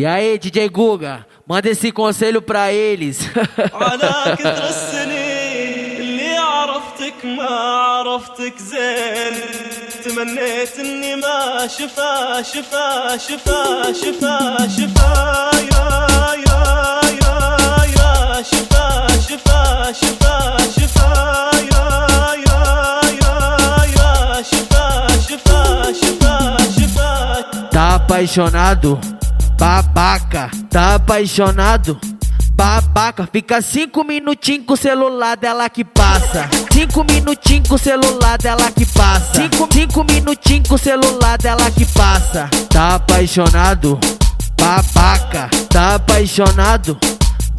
E aí, DJ Guga, manda esse conselho pra eles. على كثر السنين اللي عرفتك ما عرفتك زين تمنيت اني ما شفا شفا شفا شفا شفا يا يا يا يا شفا شفا شفا شفا يا يا يا يا شفا شفا شفا شفا Tá apaixonado? Babaca, tá apaixonado? Babaca, fica cinco minutinhos com o celular dela que passa. Cinco minutinhos com o celular dela que passa. Cinco, cinco minutinhos com o celular dela que passa. Tá apaixonado? Babaca, tá apaixonado?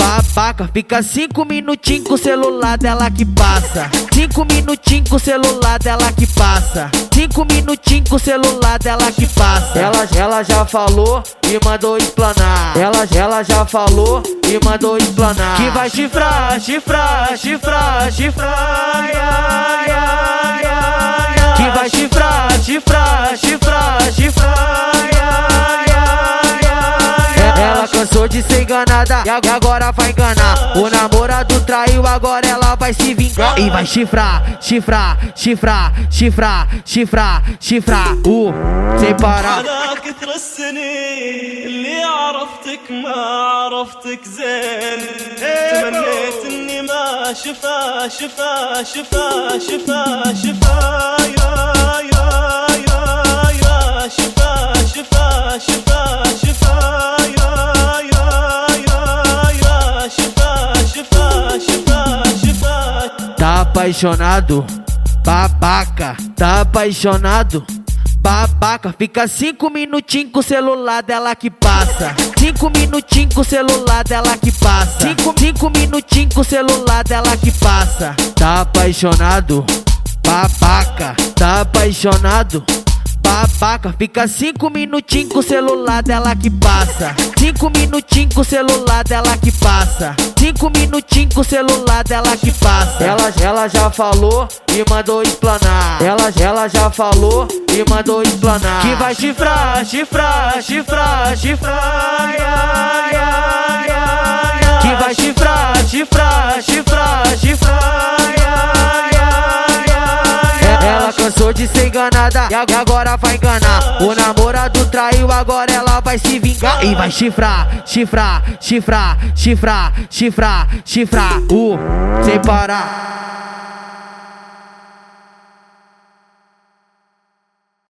Babaca, fica cinco minutinhos com o celular dela que passa. Cinco minutinhos com o celular dela que passa. Cinco minutinhos com o celular dela que passa. Ela, ela já falou e mandou explanar. Ela, ela já falou e mandou explanar. Que vai chifrar, chifrar, chifrar, chifrar. Ya, ya, ya. Que vai chifrar, chifrar, chifrar, de ser enganada e ag- agora vai enganar. O namorado traiu, agora ela vai se vingar. E vai chifrar, chifrar, chifrar, chifrar, chifrar, chifrar. Uh, sem parar. على كثر السنين اللي عرفتك ما عرفتك زين تمنيت اني ما شفا شفا شفا شفا شفا يا Tá apaixonado? Babaca, tá apaixonado? Babaca, fica cinco minutinhos com o celular dela que passa. Cinco minutinhos com o celular dela que passa. Cinco, cinco minutinhos com o celular dela que passa. Tá apaixonado? Babaca, tá apaixonado? Babaca, fica cinco minutinhos com o celular dela que passa. Cinco minutinhos com o celular dela que passa. Cinco minutinhos com o celular dela que passa. Ela, ela já falou e mandou explanar. Ela, ela já falou e mandou explanar. Que vai chifrar, chifrar, chifrar, chifrar. Ya, ya, ya. Que vai chifrar, chifrar, chifrar, chifrar. De ser enganada e ag- agora vai enganar. O namorado traiu, agora ela vai se vingar. E vai chifrar, chifrar, chifrar, chifrar, chifrar, chifrar. Uh, sem parar.